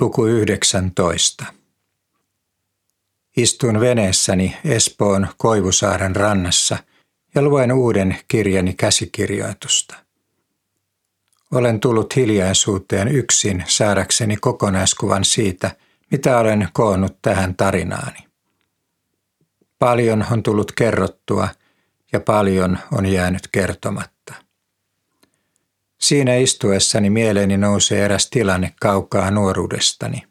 Luku 19. Istun veneessäni Espoon Koivusaaren rannassa ja luen uuden kirjani käsikirjoitusta. Olen tullut hiljaisuuteen yksin saadakseni kokonaiskuvan siitä, mitä olen koonnut tähän tarinaani. Paljon on tullut kerrottua ja paljon on jäänyt kertomatta. Siinä istuessani mieleeni nousee eräs tilanne kaukaa nuoruudestani.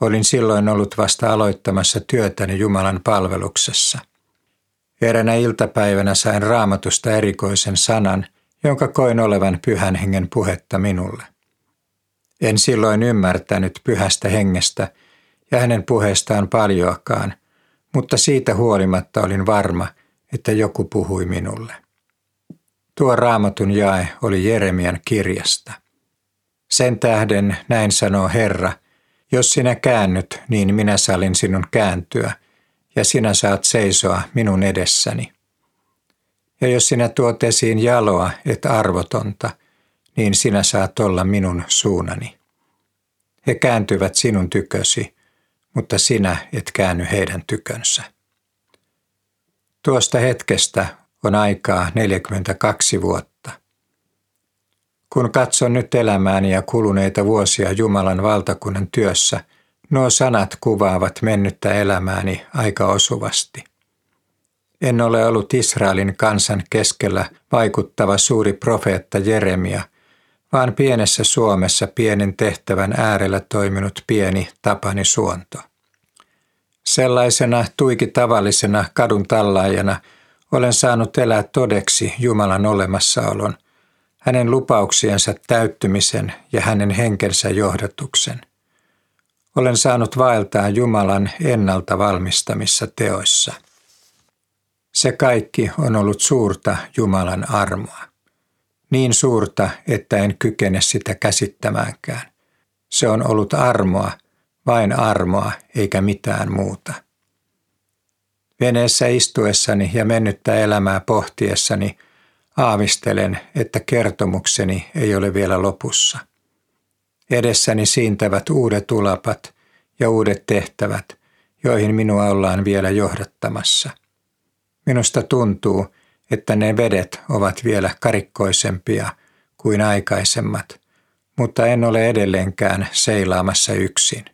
Olin silloin ollut vasta aloittamassa työtäni Jumalan palveluksessa. Eränä iltapäivänä sain raamatusta erikoisen sanan, jonka koin olevan pyhän hengen puhetta minulle. En silloin ymmärtänyt pyhästä hengestä ja hänen puheestaan paljoakaan, mutta siitä huolimatta olin varma, että joku puhui minulle. Tuo raamatun jae oli Jeremian kirjasta. Sen tähden näin sanoo Herra, jos sinä käännyt, niin minä sallin sinun kääntyä, ja sinä saat seisoa minun edessäni. Ja jos sinä tuot esiin jaloa et arvotonta, niin sinä saat olla minun suunani. He kääntyvät sinun tykösi, mutta sinä et käänny heidän tykönsä. Tuosta hetkestä on aikaa 42 vuotta. Kun katson nyt elämääni ja kuluneita vuosia Jumalan valtakunnan työssä, nuo sanat kuvaavat mennyttä elämääni aika osuvasti. En ole ollut Israelin kansan keskellä vaikuttava suuri profeetta Jeremia, vaan pienessä Suomessa pienen tehtävän äärellä toiminut pieni Tapani Suonto. Sellaisena tuiki tavallisena kadun tallaajana – olen saanut elää todeksi Jumalan olemassaolon, hänen lupauksiensa täyttymisen ja hänen henkensä johdatuksen. Olen saanut vaeltaa Jumalan ennalta valmistamissa teoissa. Se kaikki on ollut suurta Jumalan armoa. Niin suurta, että en kykene sitä käsittämäänkään. Se on ollut armoa, vain armoa eikä mitään muuta. Veneessä istuessani ja mennyttä elämää pohtiessani aavistelen, että kertomukseni ei ole vielä lopussa. Edessäni siintävät uudet ulapat ja uudet tehtävät, joihin minua ollaan vielä johdattamassa. Minusta tuntuu, että ne vedet ovat vielä karikkoisempia kuin aikaisemmat, mutta en ole edelleenkään seilaamassa yksin.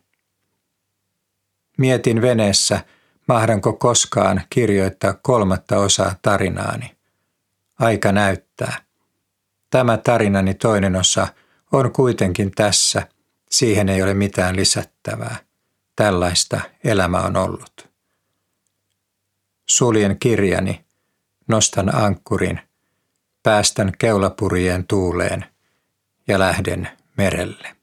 Mietin veneessä, Mahdanko koskaan kirjoittaa kolmatta osaa tarinaani? Aika näyttää. Tämä tarinani toinen osa on kuitenkin tässä. Siihen ei ole mitään lisättävää. Tällaista elämä on ollut. Suljen kirjani, nostan ankkurin, päästän keulapurjeen tuuleen ja lähden merelle.